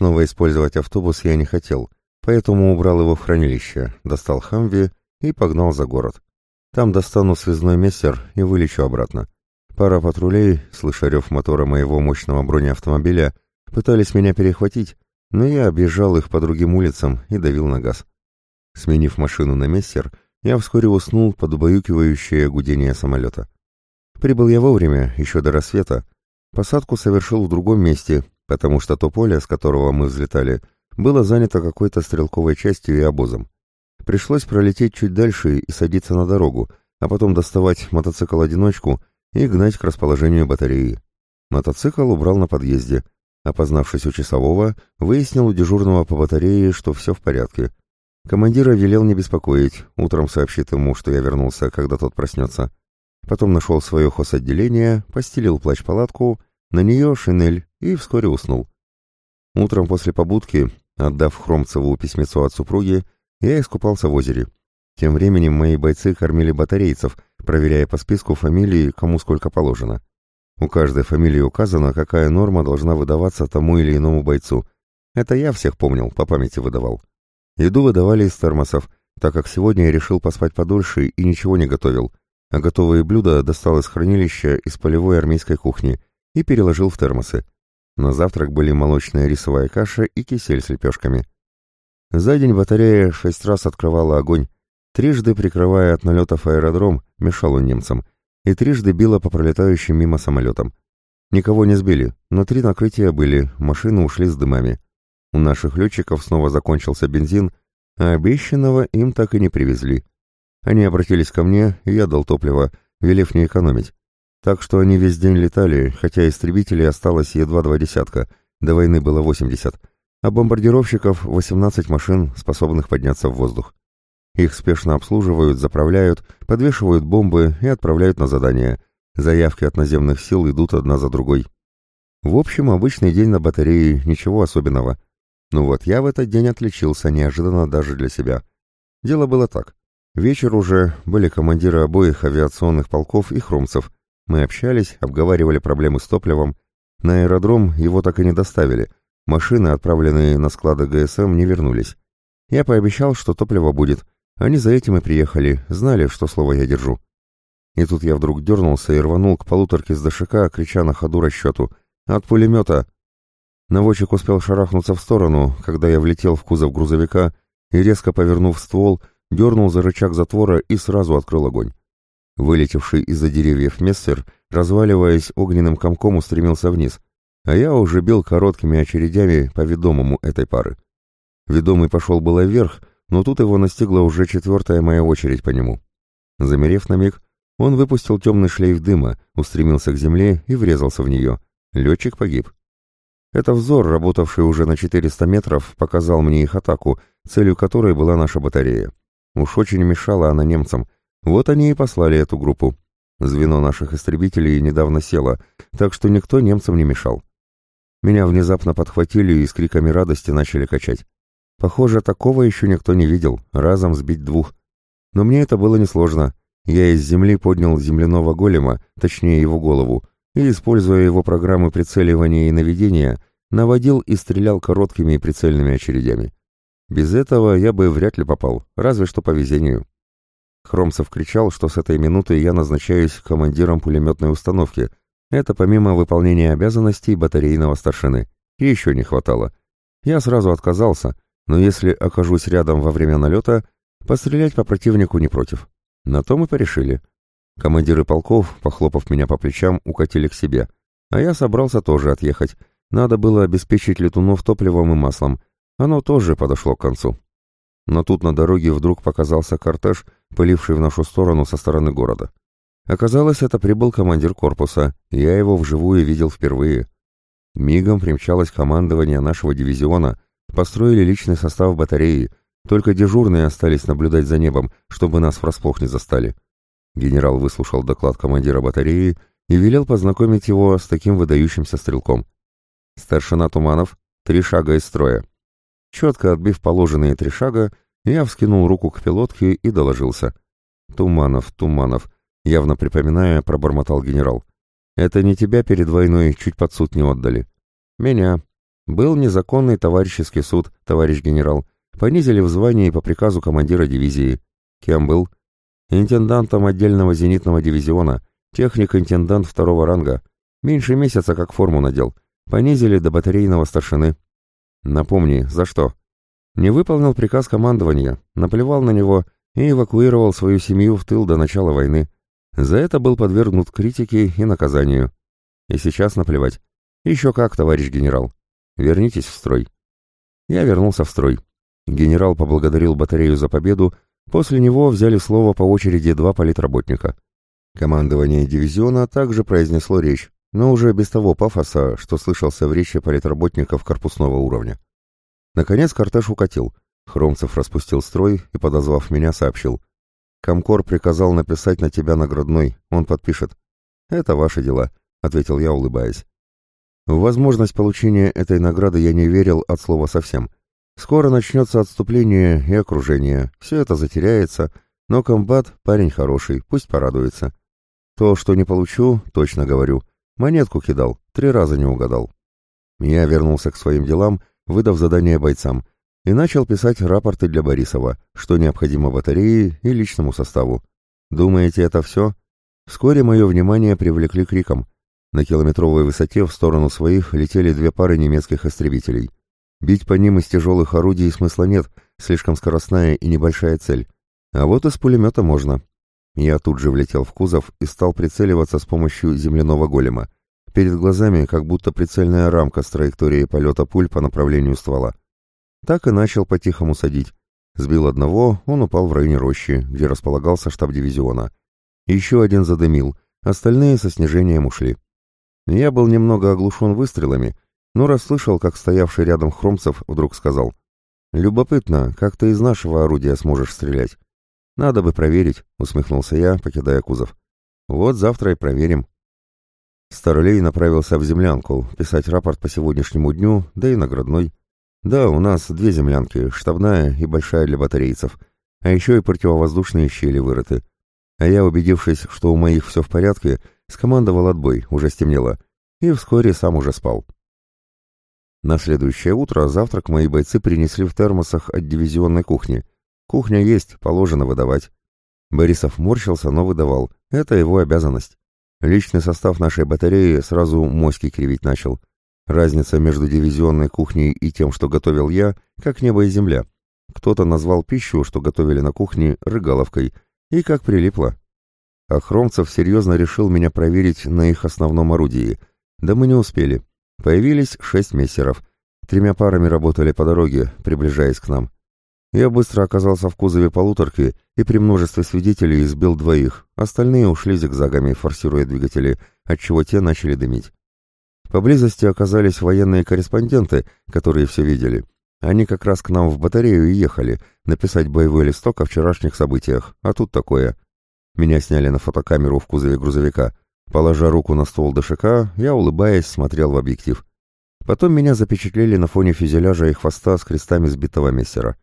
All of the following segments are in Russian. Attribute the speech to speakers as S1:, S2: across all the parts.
S1: Снова использовать автобус я не хотел, поэтому убрал его в хранилище, достал Хамви и погнал за город. Там достану связной мессер и вылечу обратно. Пара патрулей, слыша рев мотора моего мощного бронеавтомобиля, пытались меня перехватить, но я объезжал их по другим улицам и давил на газ. Сменив машину на мессер, я вскоре уснул под убаюкивающее гудение самолета. Прибыл я вовремя, еще до рассвета. Посадку совершил в другом месте, потому что то поле, с которого мы взлетали, было занято какой-то стрелковой частью и обозом. Пришлось пролететь чуть дальше и садиться на дорогу, а потом доставать мотоцикл-одиночку и гнать к расположению батареи. Мотоцикл убрал на подъезде. Опознавшись у часового, выяснил у дежурного по батарее, что все в порядке. Командира велел не беспокоить, утром сообщит ему, что я вернулся, когда тот проснется. Потом нашел свое хозотделение, постелил плащ-палатку, на нее шинель и вскоре уснул. Утром после побудки, отдав Хромцеву письмецо от супруги, я искупался в озере. Тем временем мои бойцы кормили батарейцев, проверяя по списку фамилии, кому сколько положено. У каждой фамилии указано, какая норма должна выдаваться тому или иному бойцу. Это я всех помнил, по памяти выдавал. Еду выдавали из термосов, так как сегодня я решил поспать подольше и ничего не готовил, а готовые блюда достал из хранилища из полевой армейской кухни и переложил в термосы. На завтрак были молочная рисовая каша и кисель с лепешками. За день батарея шесть раз открывала огонь, трижды прикрывая от налетов аэродром, мешала немцам, и трижды била по пролетающим мимо самолетам. Никого не сбили, но три накрытия были, машины ушли с дымами. У наших летчиков снова закончился бензин, а обещанного им так и не привезли. Они обратились ко мне, и я дал топливо, велев не экономить. Так что они весь день летали, хотя истребителей осталось едва два десятка, до войны было восемьдесят а бомбардировщиков 18 машин, способных подняться в воздух. Их спешно обслуживают, заправляют, подвешивают бомбы и отправляют на задание. Заявки от наземных сил идут одна за другой. В общем, обычный день на батарее, ничего особенного. Ну вот, я в этот день отличился, неожиданно даже для себя. Дело было так. Вечер уже, были командиры обоих авиационных полков и хромцев. Мы общались, обговаривали проблемы с топливом. На аэродром его так и не доставили — Машины, отправленные на склады ГСМ, не вернулись. Я пообещал, что топливо будет. Они за этим и приехали, знали, что слово я держу. И тут я вдруг дернулся и рванул к полуторке с ДШК, крича на ходу расчету. «От пулемета!» Наводчик успел шарахнуться в сторону, когда я влетел в кузов грузовика и, резко повернув ствол, дернул за рычаг затвора и сразу открыл огонь. Вылетевший из-за деревьев Мессер, разваливаясь огненным комком, устремился вниз а я уже бил короткими очередями по ведомому этой пары. Ведомый пошел было вверх, но тут его настигла уже четвертая моя очередь по нему. Замерев на миг, он выпустил темный шлейф дыма, устремился к земле и врезался в нее. Летчик погиб. Это взор, работавший уже на 400 метров, показал мне их атаку, целью которой была наша батарея. Уж очень мешала она немцам. Вот они и послали эту группу. Звено наших истребителей недавно село, так что никто немцам не мешал. Меня внезапно подхватили и с криками радости начали качать. Похоже, такого еще никто не видел, разом сбить двух. Но мне это было несложно. Я из земли поднял земляного голема, точнее его голову, и, используя его программы прицеливания и наведения, наводил и стрелял короткими прицельными очередями. Без этого я бы вряд ли попал, разве что по везению. Хромцев кричал, что с этой минуты я назначаюсь командиром пулеметной установки, это помимо выполнения обязанностей батарейного старшины. И еще не хватало. Я сразу отказался, но если окажусь рядом во время налета, пострелять по противнику не против. На то мы порешили. Командиры полков, похлопав меня по плечам, укатили к себе. А я собрался тоже отъехать. Надо было обеспечить летунов топливом и маслом. Оно тоже подошло к концу. Но тут на дороге вдруг показался кортеж, пыливший в нашу сторону со стороны города. Оказалось, это прибыл командир корпуса, я его вживую видел впервые. Мигом примчалось командование нашего дивизиона, построили личный состав батареи, только дежурные остались наблюдать за небом, чтобы нас врасплох не застали. Генерал выслушал доклад командира батареи и велел познакомить его с таким выдающимся стрелком. Старшина Туманов, три шага из строя. Четко отбив положенные три шага, я вскинул руку к пилотке и доложился. «Туманов, Туманов, Явно припоминая, пробормотал генерал. «Это не тебя перед войной чуть под суд не отдали?» «Меня». Был незаконный товарищеский суд, товарищ генерал. Понизили в звании по приказу командира дивизии. Кем был? Интендантом отдельного зенитного дивизиона. Техник-интендант второго ранга. Меньше месяца как форму надел. Понизили до батарейного старшины. Напомни, за что? Не выполнил приказ командования, наплевал на него и эвакуировал свою семью в тыл до начала войны. За это был подвергнут критике и наказанию. И сейчас наплевать. Еще как, товарищ генерал. Вернитесь в строй. Я вернулся в строй. Генерал поблагодарил батарею за победу, после него взяли слово по очереди два политработника. Командование дивизиона также произнесло речь, но уже без того пафоса, что слышался в речи политработников корпусного уровня. Наконец кортеж укатил. Хромцев распустил строй и, подозвав меня, сообщил. «Комкор приказал написать на тебя наградной, он подпишет». «Это ваши дела», — ответил я, улыбаясь. В возможность получения этой награды я не верил от слова совсем. Скоро начнется отступление и окружение, все это затеряется, но комбат парень хороший, пусть порадуется. То, что не получу, точно говорю. Монетку кидал, три раза не угадал. Я вернулся к своим делам, выдав задание бойцам, и начал писать рапорты для Борисова, что необходимо батарее и личному составу. Думаете, это все? Вскоре мое внимание привлекли криком. На километровой высоте в сторону своих летели две пары немецких истребителей. Бить по ним из тяжелых орудий смысла нет, слишком скоростная и небольшая цель. А вот из пулемета можно. Я тут же влетел в кузов и стал прицеливаться с помощью земляного голема. Перед глазами как будто прицельная рамка с траекторией полета пуль по направлению ствола. Так и начал по-тихому садить. Сбил одного, он упал в районе рощи, где располагался штаб дивизиона. Еще один задымил, остальные со снижением ушли. Я был немного оглушен выстрелами, но расслышал, как стоявший рядом Хромцев вдруг сказал. «Любопытно, как ты из нашего орудия сможешь стрелять?» «Надо бы проверить», — усмехнулся я, покидая кузов. «Вот завтра и проверим». Старлей направился в землянку, писать рапорт по сегодняшнему дню, да и наградной. Да, у нас две землянки, штабная и большая для батарейцев, а еще и противовоздушные щели вырыты. А я, убедившись, что у моих все в порядке, скомандовал отбой, уже стемнело, и вскоре сам уже спал. На следующее утро завтрак мои бойцы принесли в термосах от дивизионной кухни. Кухня есть, положено выдавать. Борисов морщился, но выдавал. Это его обязанность. Личный состав нашей батареи сразу моськи кривить начал. Разница между дивизионной кухней и тем, что готовил я, как небо и земля. Кто-то назвал пищу, что готовили на кухне, рыгаловкой, и как прилипло. А Хромцев серьезно решил меня проверить на их основном орудии. Да мы не успели. Появились шесть мессеров. Тремя парами работали по дороге, приближаясь к нам. Я быстро оказался в кузове полуторки и при множестве свидетелей избил двоих. Остальные ушли зигзагами, форсируя двигатели, отчего те начали дымить. Поблизости оказались военные корреспонденты, которые все видели. Они как раз к нам в батарею и ехали, написать боевой листок о вчерашних событиях, а тут такое. Меня сняли на фотокамеру в кузове грузовика. Положа руку на ствол ДШК, я, улыбаясь, смотрел в объектив. Потом меня запечатлели на фоне фюзеляжа и хвоста с крестами сбитого мессера.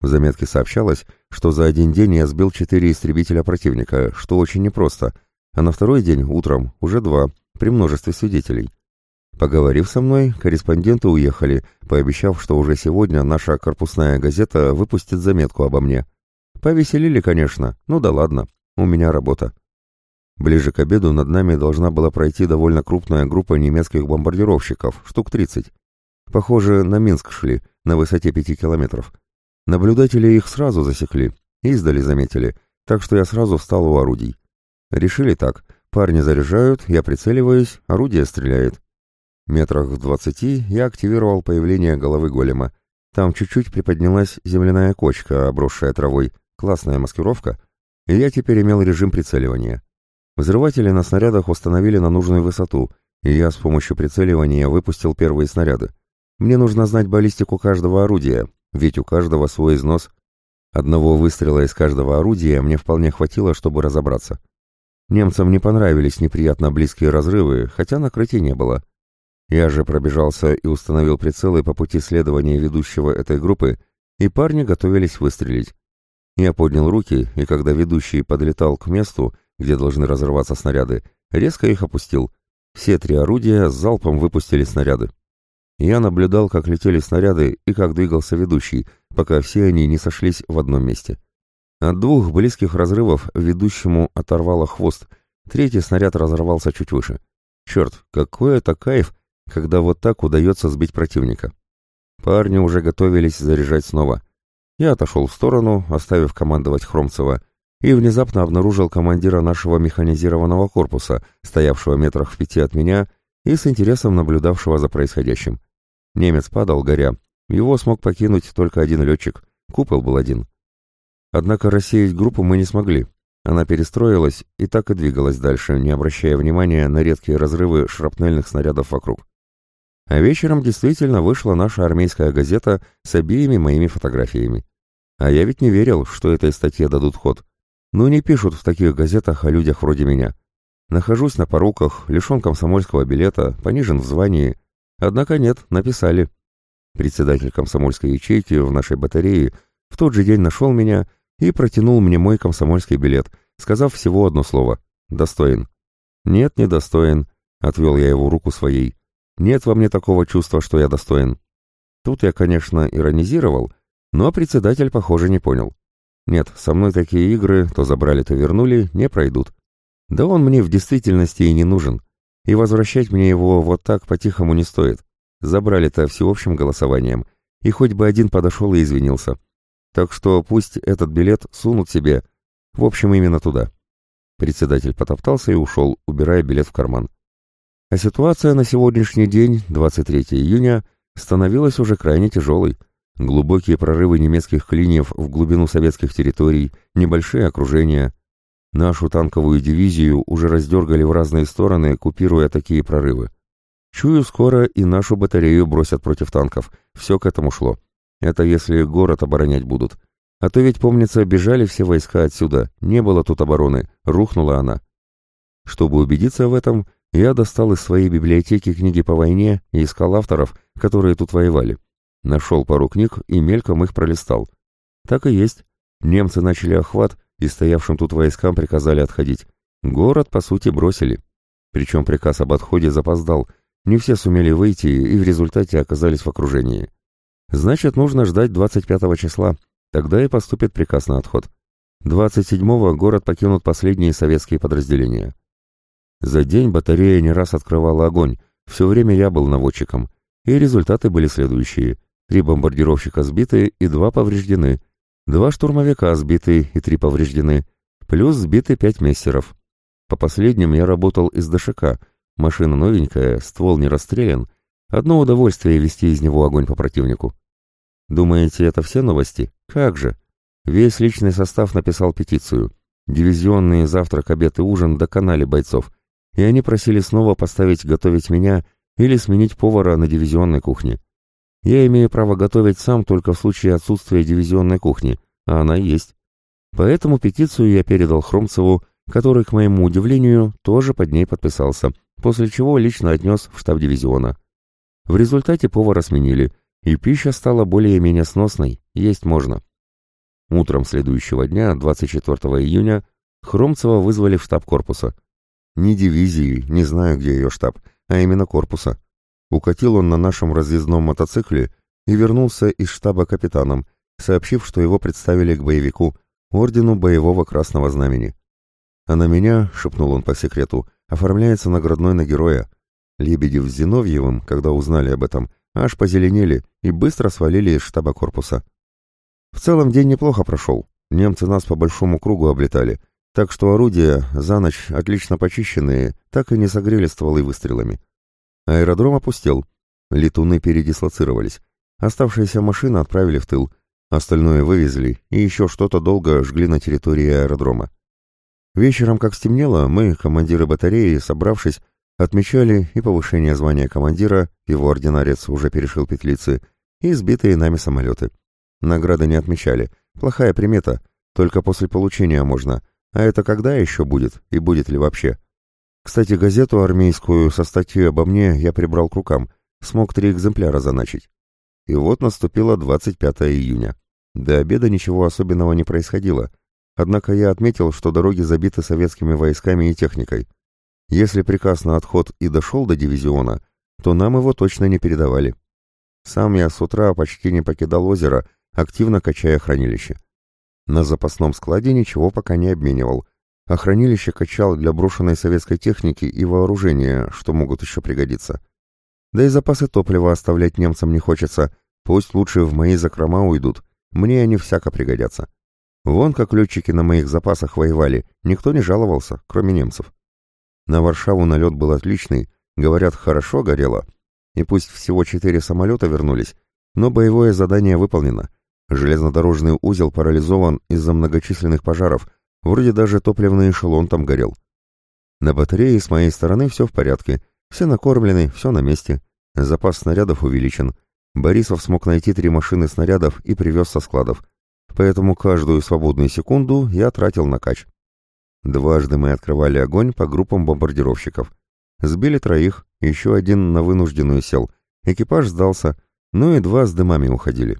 S1: В заметке сообщалось, что за один день я сбил четыре истребителя противника, что очень непросто, а на второй день, утром, уже два, при множестве свидетелей. Поговорив со мной, корреспонденты уехали, пообещав, что уже сегодня наша корпусная газета выпустит заметку обо мне. Повеселили, конечно, ну да ладно, у меня работа. Ближе к обеду над нами должна была пройти довольно крупная группа немецких бомбардировщиков, штук 30. Похоже, на Минск шли, на высоте пяти километров. Наблюдатели их сразу засекли, издали заметили, так что я сразу встал у орудий. Решили так, парни заряжают, я прицеливаюсь, орудие стреляет. Метрах в двадцати я активировал появление головы голема. Там чуть-чуть приподнялась земляная кочка, обросшая травой. Классная маскировка. И я теперь имел режим прицеливания. Взрыватели на снарядах установили на нужную высоту, и я с помощью прицеливания выпустил первые снаряды. Мне нужно знать баллистику каждого орудия, ведь у каждого свой износ. Одного выстрела из каждого орудия мне вполне хватило, чтобы разобраться. Немцам не понравились неприятно близкие разрывы, хотя накрытия не было. Я же пробежался и установил прицелы по пути следования ведущего этой группы, и парни готовились выстрелить. Я поднял руки, и когда ведущий подлетал к месту, где должны разрываться снаряды, резко их опустил. Все три орудия с залпом выпустили снаряды. Я наблюдал, как летели снаряды и как двигался ведущий, пока все они не сошлись в одном месте. От двух близких разрывов ведущему оторвало хвост, третий снаряд разорвался чуть выше. Черт, какой это кайф, когда вот так удается сбить противника. Парни уже готовились заряжать снова. Я отошел в сторону, оставив командовать Хромцева, и внезапно обнаружил командира нашего механизированного корпуса, стоявшего метрах в пяти от меня и с интересом наблюдавшего за происходящим. Немец падал, горя. Его смог покинуть только один летчик. Купол был один. Однако рассеять группу мы не смогли. Она перестроилась и так и двигалась дальше, не обращая внимания на редкие разрывы шрапнельных снарядов вокруг. А вечером действительно вышла наша армейская газета с обеими моими фотографиями. А я ведь не верил, что этой статье дадут ход. Ну не пишут в таких газетах о людях вроде меня. Нахожусь на поруках, лишен комсомольского билета, понижен в звании. Однако нет, написали. Председатель комсомольской ячейки в нашей батарее в тот же день нашел меня и протянул мне мой комсомольский билет, сказав всего одно слово «достоин». «Нет, не достоин», — отвел я его руку своей. «Нет во мне такого чувства, что я достоин». Тут я, конечно, иронизировал, но председатель, похоже, не понял. Нет, со мной такие игры, то забрали, то вернули, не пройдут. Да он мне в действительности и не нужен. И возвращать мне его вот так по-тихому не стоит. Забрали-то всеобщим голосованием, и хоть бы один подошел и извинился. Так что пусть этот билет сунут себе. В общем, именно туда. Председатель потоптался и ушел, убирая билет в карман. А ситуация на сегодняшний день, 23 июня, становилась уже крайне тяжелой. Глубокие прорывы немецких клиньев в глубину советских территорий, небольшие окружения. Нашу танковую дивизию уже раздергали в разные стороны, купируя такие прорывы. Чую, скоро и нашу батарею бросят против танков. Все к этому шло. Это если город оборонять будут. А то ведь, помнится, бежали все войска отсюда, не было тут обороны, рухнула она. Чтобы убедиться в этом, я достал из своей библиотеки книги по войне и искал авторов, которые тут воевали. Нашел пару книг и мельком их пролистал. Так и есть. Немцы начали охват, и стоявшим тут войскам приказали отходить. Город, по сути, бросили. Причем приказ об отходе запоздал. Не все сумели выйти и в результате оказались в окружении. Значит, нужно ждать 25 числа. Тогда и поступит приказ на отход. 27-го город покинут последние советские подразделения. За день батарея не раз открывала огонь. Все время я был наводчиком. И результаты были следующие. Три бомбардировщика сбиты и два повреждены. Два штурмовика сбиты и три повреждены. Плюс сбиты пять мессеров. По последним я работал из ДШК. Машина новенькая, ствол не расстрелян. Одно удовольствие вести из него огонь по противнику. Думаете, это все новости? Как же? Весь личный состав написал петицию. Дивизионные завтрак, обед и ужин доконали бойцов. И они просили снова поставить готовить меня или сменить повара на дивизионной кухне. Я имею право готовить сам только в случае отсутствия дивизионной кухни, а она есть. Поэтому петицию я передал Хромцеву, который, к моему удивлению, тоже под ней подписался, после чего лично отнес в штаб дивизиона. В результате повара сменили, и пища стала более-менее сносной, есть можно. Утром следующего дня, 24 июня, Хромцева вызвали в штаб корпуса. Не дивизии, не знаю, где ее штаб, а именно корпуса. Укатил он на нашем разъездном мотоцикле и вернулся из штаба капитаном, сообщив, что его представили к боевику, ордену боевого красного знамени. А на меня, шепнул он по секрету, оформляется наградной на героя. Лебедев с Зиновьевым, когда узнали об этом, аж позеленели и быстро свалили из штаба корпуса. В целом день неплохо прошел. Немцы нас по большому кругу облетали, так что орудия, за ночь отлично почищенные, так и не согрели стволы выстрелами. Аэродром опустел. Летуны передислоцировались. Оставшиеся машины отправили в тыл. Остальное вывезли и еще что-то долго жгли на территории аэродрома. Вечером, как стемнело, мы, командиры батареи, собравшись, Отмечали и повышение звания командира, его ординарец уже перешил петлицы, и сбитые нами самолеты. Награды не отмечали. Плохая примета. Только после получения можно. А это когда еще будет? И будет ли вообще? Кстати, газету армейскую со статьей обо мне я прибрал к рукам. Смог три экземпляра заначить. И вот наступило 25 июня. До обеда ничего особенного не происходило. Однако я отметил, что дороги забиты советскими войсками и техникой. Если приказ на отход и дошел до дивизиона, то нам его точно не передавали. Сам я с утра почти не покидал озеро, активно качая хранилище. На запасном складе ничего пока не обменивал, а хранилище качал для брошенной советской техники и вооружения, что могут еще пригодиться. Да и запасы топлива оставлять немцам не хочется, пусть лучше в мои закрома уйдут, мне они всяко пригодятся. Вон как летчики на моих запасах воевали, никто не жаловался, кроме немцев. На Варшаву налет был отличный, говорят, хорошо горело. И пусть всего четыре самолета вернулись, но боевое задание выполнено. Железнодорожный узел парализован из-за многочисленных пожаров, вроде даже топливный эшелон там горел. На батарее с моей стороны все в порядке, все накормлены, все на месте. Запас снарядов увеличен. Борисов смог найти три машины снарядов и привез со складов поэтому каждую свободную секунду я тратил на кач. Дважды мы открывали огонь по группам бомбардировщиков. Сбили троих, еще один на вынужденную сел. Экипаж сдался, ну и два с дымами уходили.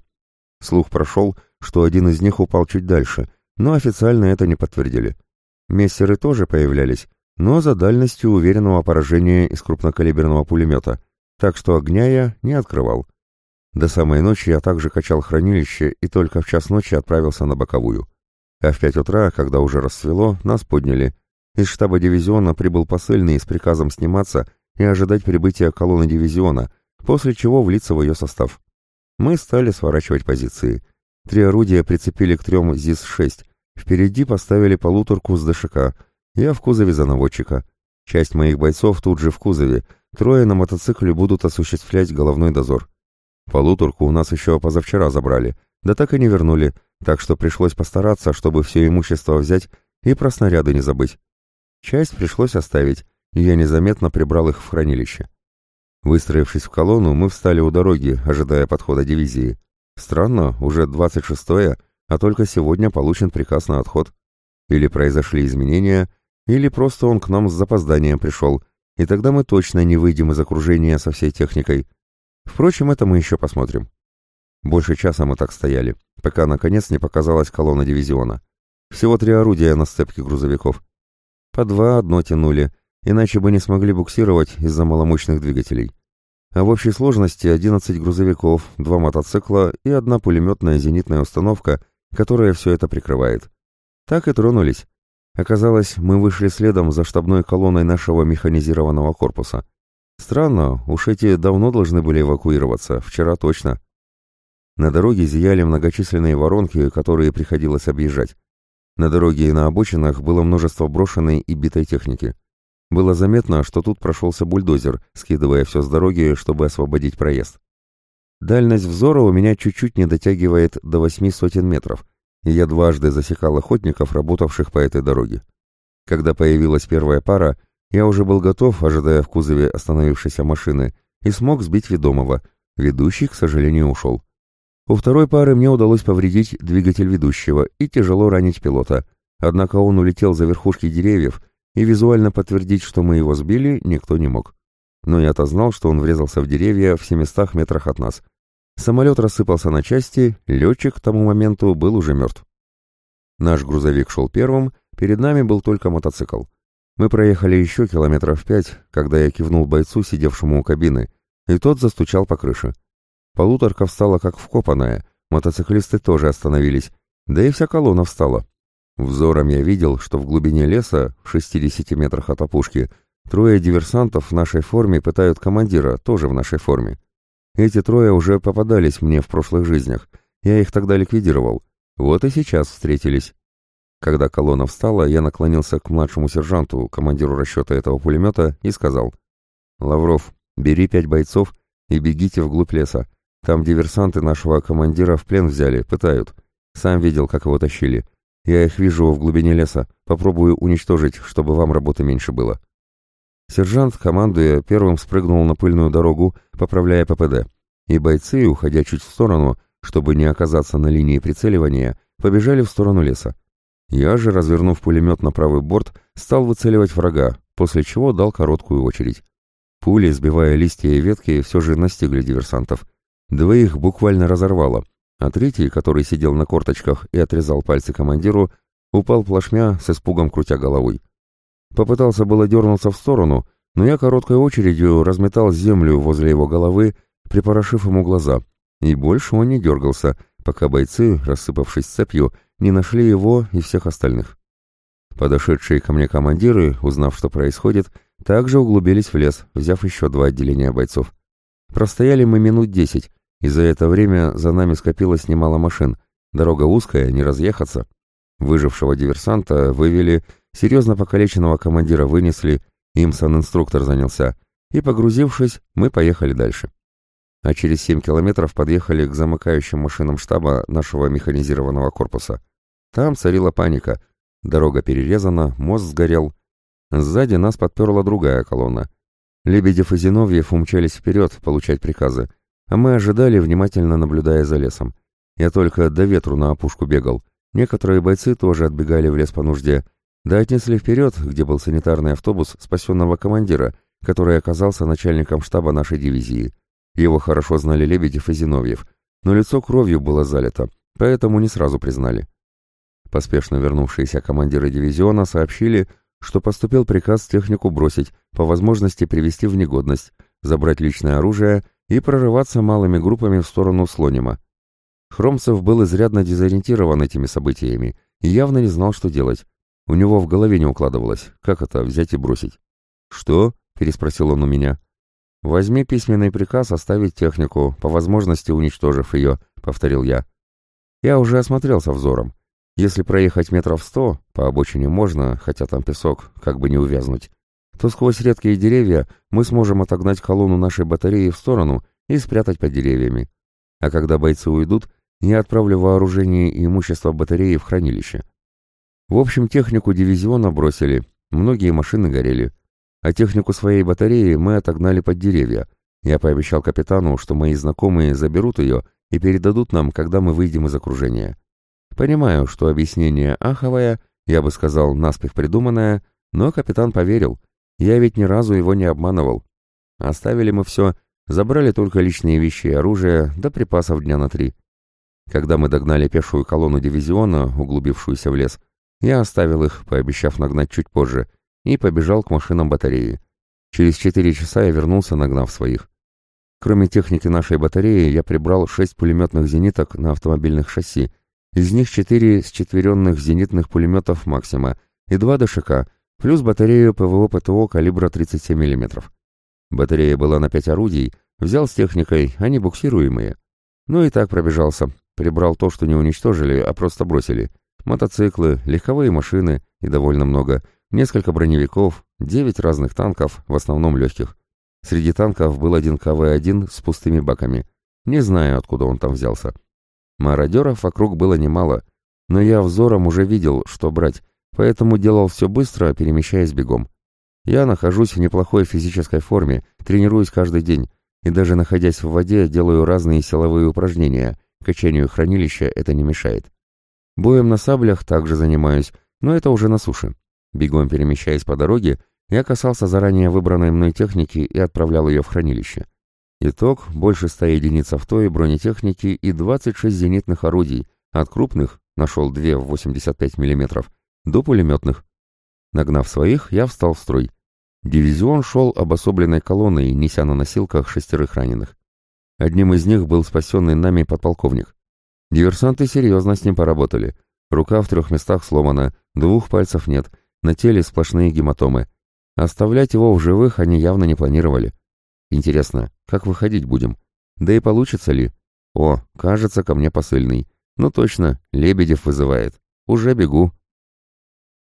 S1: Слух прошел, что один из них упал чуть дальше, но официально это не подтвердили. Мессеры тоже появлялись, но за дальностью уверенного поражения из крупнокалиберного пулемета, так что огня я не открывал. До самой ночи я также качал хранилище и только в час ночи отправился на боковую. А в пять утра, когда уже расцвело, нас подняли. Из штаба дивизиона прибыл посыльный с приказом сниматься и ожидать прибытия колонны дивизиона, после чего влиться в ее состав. Мы стали сворачивать позиции. Три орудия прицепили к трем ЗИС-6. Впереди поставили полуторку с ДШК. Я в кузове за наводчика. Часть моих бойцов тут же в кузове. Трое на мотоцикле будут осуществлять головной дозор. Полуторку у нас еще позавчера забрали, да так и не вернули, так что пришлось постараться, чтобы все имущество взять и про снаряды не забыть. Часть пришлось оставить, и я незаметно прибрал их в хранилище. Выстроившись в колонну, мы встали у дороги, ожидая подхода дивизии. Странно, уже 26-е, а только сегодня получен приказ на отход. Или произошли изменения, или просто он к нам с запозданием пришел, и тогда мы точно не выйдем из окружения со всей техникой. Впрочем, это мы еще посмотрим. Больше часа мы так стояли, пока наконец не показалась колонна дивизиона. Всего три орудия на сцепке грузовиков. По два одно тянули, иначе бы не смогли буксировать из-за маломощных двигателей. А в общей сложности 11 грузовиков, два мотоцикла и одна пулеметная зенитная установка, которая все это прикрывает. Так и тронулись. Оказалось, мы вышли следом за штабной колонной нашего механизированного корпуса. Странно, уж эти давно должны были эвакуироваться, вчера точно. На дороге зияли многочисленные воронки, которые приходилось объезжать. На дороге и на обочинах было множество брошенной и битой техники. Было заметно, что тут прошелся бульдозер, скидывая все с дороги, чтобы освободить проезд. Дальность взора у меня чуть-чуть не дотягивает до восьми сотен метров, и я дважды засекал охотников, работавших по этой дороге. Когда появилась первая пара, я уже был готов, ожидая в кузове остановившейся машины, и смог сбить ведомого. Ведущий, к сожалению, ушел. У второй пары мне удалось повредить двигатель ведущего и тяжело ранить пилота, однако он улетел за верхушки деревьев, и визуально подтвердить, что мы его сбили, никто не мог. Но я-то знал, что он врезался в деревья в 700 метрах от нас. Самолет рассыпался на части, летчик к тому моменту был уже мертв. Наш грузовик шел первым, перед нами был только мотоцикл. Мы проехали еще километров пять, когда я кивнул бойцу, сидевшему у кабины, и тот застучал по крыше. Полуторка встала как вкопанная, мотоциклисты тоже остановились, да и вся колонна встала. Взором я видел, что в глубине леса, в 60 метрах от опушки, трое диверсантов в нашей форме пытают командира, тоже в нашей форме. Эти трое уже попадались мне в прошлых жизнях, я их тогда ликвидировал. Вот и сейчас встретились. Когда колонна встала, я наклонился к младшему сержанту, командиру расчета этого пулемета, и сказал, «Лавров, бери пять бойцов и бегите вглубь леса. Там диверсанты нашего командира в плен взяли, пытают. Сам видел, как его тащили. Я их вижу в глубине леса. Попробую уничтожить, чтобы вам работы меньше было». Сержант, командуя, первым спрыгнул на пыльную дорогу, поправляя ППД. И бойцы, уходя чуть в сторону, чтобы не оказаться на линии прицеливания, побежали в сторону леса. Я же, развернув пулемет на правый борт, стал выцеливать врага, после чего дал короткую очередь. Пули, сбивая листья и ветки, все же настигли диверсантов. Двоих буквально разорвало, а третий, который сидел на корточках и отрезал пальцы командиру, упал плашмя с испугом крутя головой. Попытался было дернуться в сторону, но я короткой очередью разметал землю возле его головы, припорошив ему глаза, и больше он не дергался, пока бойцы, рассыпавшись цепью, не нашли его и всех остальных. Подошедшие ко мне командиры, узнав, что происходит, также углубились в лес, взяв еще два отделения бойцов. Простояли мы минут десять, и за это время за нами скопилось немало машин. Дорога узкая, не разъехаться. Выжившего диверсанта вывели, серьезно покалеченного командира вынесли, им сан-инструктор занялся, и, погрузившись, мы поехали дальше. А через семь километров подъехали к замыкающим машинам штаба нашего механизированного корпуса. Там царила паника. Дорога перерезана, мост сгорел. Сзади нас подперла другая колонна. Лебедев и Зиновьев умчались вперед получать приказы, а мы ожидали, внимательно наблюдая за лесом. Я только до ветру на опушку бегал. Некоторые бойцы тоже отбегали в лес по нужде, да отнесли вперед, где был санитарный автобус спасенного командира, который оказался начальником штаба нашей дивизии. Его хорошо знали Лебедев и Зиновьев, но лицо кровью было залито, поэтому не сразу признали. Поспешно вернувшиеся командиры дивизиона сообщили, что поступил приказ технику бросить, по возможности привести в негодность, забрать личное оружие и прорываться малыми группами в сторону Слонима. Хромцев был изрядно дезориентирован этими событиями и явно не знал, что делать. У него в голове не укладывалось, как это взять и бросить. «Что?» — переспросил он у меня. «Возьми письменный приказ оставить технику, по возможности уничтожив ее», — повторил я. Я уже осмотрелся взором. Если проехать метров сто, по обочине можно, хотя там песок, как бы не увязнуть, то сквозь редкие деревья мы сможем отогнать колонну нашей батареи в сторону и спрятать под деревьями. А когда бойцы уйдут, я отправлю вооружение и имущество батареи в хранилище. В общем, технику дивизиона бросили, многие машины горели. А технику своей батареи мы отогнали под деревья. Я пообещал капитану, что мои знакомые заберут ее и передадут нам, когда мы выйдем из окружения. Понимаю, что объяснение аховое, я бы сказал, наспех придуманное, но капитан поверил. Я ведь ни разу его не обманывал. Оставили мы все, забрали только личные вещи и оружие, до припасов дня на три. Когда мы догнали пешую колонну дивизиона, углубившуюся в лес, я оставил их, пообещав нагнать чуть позже, и побежал к машинам батареи. Через четыре часа я вернулся, нагнав своих. Кроме техники нашей батареи, я прибрал шесть пулеметных зениток на автомобильных шасси, из них четыре счетверенных зенитных пулеметов «Максима» и два ДШК, плюс батарею ПВО-ПТО калибра 37 мм. Батарея была на пять орудий, взял с техникой, они буксируемые. Ну и так пробежался, Прибрал то, что не уничтожили, а просто бросили. Мотоциклы, легковые машины и довольно много. Несколько броневиков, девять разных танков, в основном легких. Среди танков был один КВ-1 с пустыми баками. Не знаю, откуда он там взялся. Мародеров вокруг было немало, но я взором уже видел, что брать, поэтому делал все быстро, перемещаясь бегом. Я нахожусь в неплохой физической форме, тренируюсь каждый день, и даже находясь в воде, делаю разные силовые упражнения, Качанию хранилища это не мешает. Боем на саблях также занимаюсь, но это уже на суше. Бегом перемещаясь по дороге, я касался заранее выбранной мной техники и отправлял ее в хранилище. Итог – больше 100 единиц авто и бронетехники и 26 зенитных орудий, от крупных – нашел две в 85 мм, до пулеметных. Нагнав своих, я встал в строй. Дивизион шел обособленной колонной, неся на носилках шестерых раненых. Одним из них был спасенный нами подполковник. Диверсанты серьезно с ним поработали. Рука в трех местах сломана, двух пальцев нет, на теле сплошные гематомы. Оставлять его в живых они явно не планировали. Интересно, как выходить будем? Да и получится ли? О, кажется, ко мне посыльный. Ну точно, Лебедев вызывает. Уже бегу.